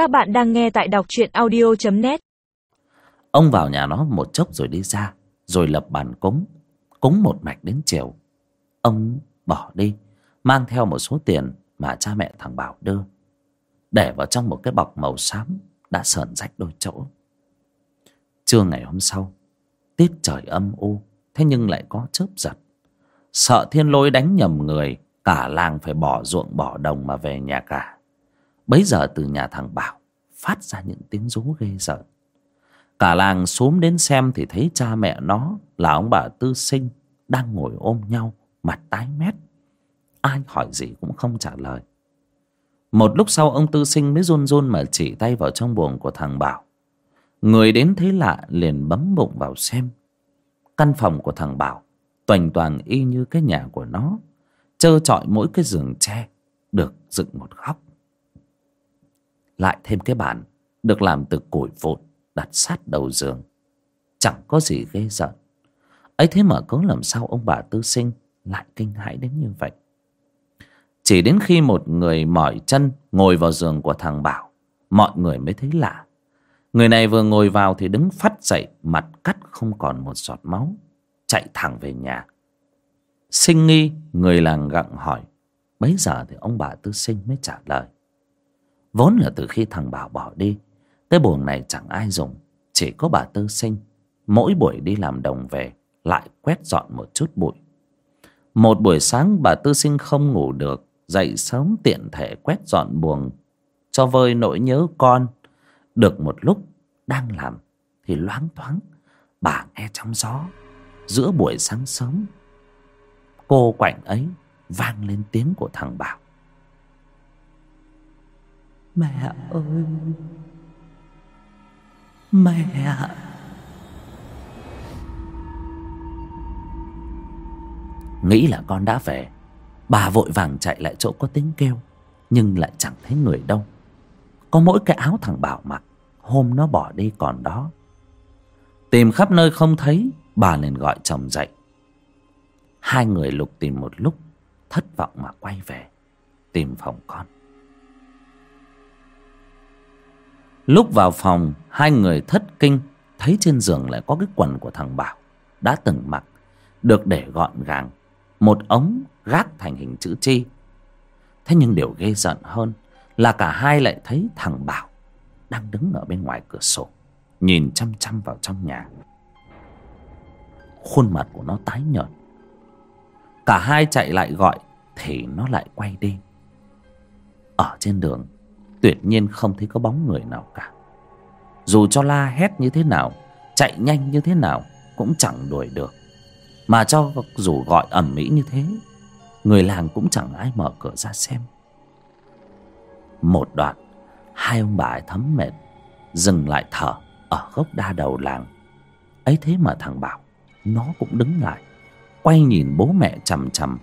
Các bạn đang nghe tại đọc truyện audio.net Ông vào nhà nó một chốc rồi đi ra, Rồi lập bàn cúng Cúng một mạch đến chiều. Ông bỏ đi, Mang theo một số tiền mà cha mẹ thằng Bảo đưa, Để vào trong một cái bọc màu xám Đã sờn rách đôi chỗ. Trưa ngày hôm sau, Tiết trời âm u, Thế nhưng lại có chớp giật. Sợ thiên lôi đánh nhầm người, Cả làng phải bỏ ruộng bỏ đồng mà về nhà cả. Bấy giờ từ nhà thằng Bảo Phát ra những tiếng rú ghê rợn. Cả làng xuống đến xem Thì thấy cha mẹ nó Là ông bà tư sinh Đang ngồi ôm nhau Mặt tái mét. Ai hỏi gì cũng không trả lời. Một lúc sau ông tư sinh mới run run Mà chỉ tay vào trong buồng của thằng Bảo. Người đến thấy lạ liền bấm bụng vào xem. Căn phòng của thằng Bảo Toành toàn y như cái nhà của nó, Trơ trọi mỗi cái giường tre Được dựng một góc. Lại thêm cái bàn, Được làm từ củi vụn, Đặt sát đầu giường. Chẳng có gì ghê rợn. Ấy thế mà cớ làm sao ông bà tư sinh Lại kinh hãi đến như vậy? Chỉ đến khi một người mỏi chân Ngồi vào giường của thằng Bảo, Mọi người mới thấy lạ. Người này vừa ngồi vào thì đứng phát dậy, Mặt cắt không còn một giọt máu, Chạy thẳng về nhà. Sinh nghi, Người làng gặng hỏi, Bấy giờ thì ông bà tư sinh mới trả lời? Vốn là từ khi thằng Bảo bỏ đi Cái buồng này chẳng ai dùng, Chỉ có bà tư sinh. Mỗi buổi đi làm đồng về, Lại quét dọn một chút bụi. Một buổi sáng, bà tư sinh không ngủ được, Dậy sớm tiện thể quét dọn buồng, Cho vơi nỗi nhớ con. Được một lúc, Đang làm, Thì loáng thoáng, Bà nghe trong gió, Giữa buổi sáng sớm, Cô quạnh ấy Vang lên tiếng của thằng Bảo. Mẹ ơi. Mẹ. Nghĩ là con đã về, Bà vội vàng chạy lại chỗ có tiếng kêu, Nhưng lại chẳng thấy người đâu. Có mỗi cái áo thằng Bảo mặc, Hôm nó bỏ đi còn đó. Tìm khắp nơi không thấy, Bà liền gọi chồng dậy. Hai người lục tìm một lúc, Thất vọng mà quay về, Tìm phòng con. Lúc vào phòng, Hai người thất kinh, Thấy trên giường lại có cái quần của thằng Bảo, Đã từng mặc, Được để gọn gàng, Một ống gác thành hình chữ chi Thế nhưng điều ghê giận hơn Là cả hai lại thấy thằng Bảo Đang đứng ở bên ngoài cửa sổ, Nhìn chăm chăm vào trong nhà. Khuôn mặt của nó tái nhợt. Cả hai chạy lại gọi Thì nó lại quay đi. Ở trên đường Tuyệt nhiên không thấy có bóng người nào cả. Dù cho la hét như thế nào, Chạy nhanh như thế nào Cũng chẳng đuổi được. Mà cho dù gọi ẩm mỹ như thế, Người làng cũng chẳng ai mở cửa ra xem. Một đoạn, Hai ông bà ấy thấm mệt, Dừng lại thở Ở gốc đa đầu làng. Ấy thế mà thằng Bảo, Nó cũng đứng lại, Quay nhìn bố mẹ chằm chằm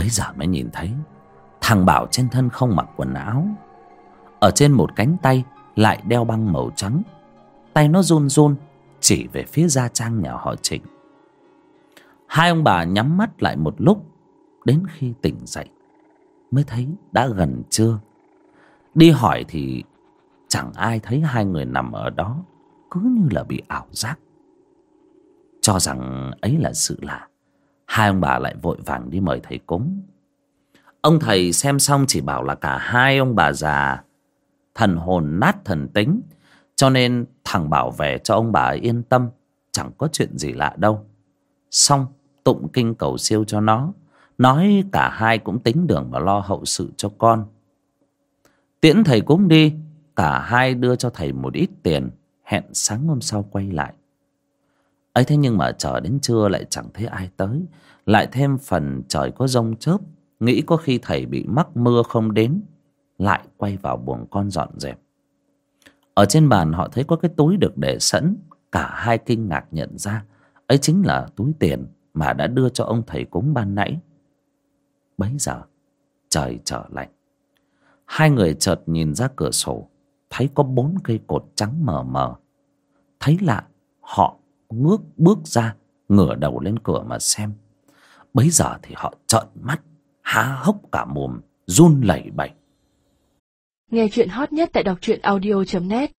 Bấy giờ mới nhìn thấy. Thằng Bảo trên thân không mặc quần áo. Ở trên một cánh tay Lại đeo băng màu trắng. Tay nó run run, Chỉ về phía gia trang nhà họ Trịnh. Hai ông bà nhắm mắt lại một lúc, Đến khi tỉnh dậy, Mới thấy đã gần trưa. Đi hỏi thì Chẳng ai thấy hai người nằm ở đó, Cứ như là bị ảo giác. Cho rằng ấy là sự lạ. Hai ông bà lại vội vàng đi mời thầy cúng. Ông thầy xem xong chỉ bảo là cả hai ông bà già Thần hồn nát thần tính, Cho nên thằng Bảo về cho ông bà yên tâm, Chẳng có chuyện gì lạ đâu. Xong, tụng kinh cầu siêu cho nó, Nói cả hai cũng tính đường và lo hậu sự cho con. Tiễn thầy cúng đi, Cả hai đưa cho thầy một ít tiền, Hẹn sáng hôm sau quay lại ấy thế nhưng mà chờ đến trưa lại chẳng thấy ai tới. Lại thêm phần trời có rông chớp, nghĩ có khi thầy bị mắc mưa không đến, lại quay vào buồng con dọn dẹp. Ở trên bàn họ thấy có cái túi được để sẵn, cả hai kinh ngạc nhận ra. Ấy chính là túi tiền mà đã đưa cho ông thầy cúng ban nãy. Bấy giờ, trời trở lạnh. Hai người chợt nhìn ra cửa sổ, thấy có bốn cây cột trắng mờ mờ. Thấy lạ, họ ngước bước ra, ngửa đầu lên cửa mà xem. Bấy giờ thì họ trợn mắt, há hốc cả mồm, run lẩy bẩy. Nghe chuyện hot nhất tại đọc truyện audio .net.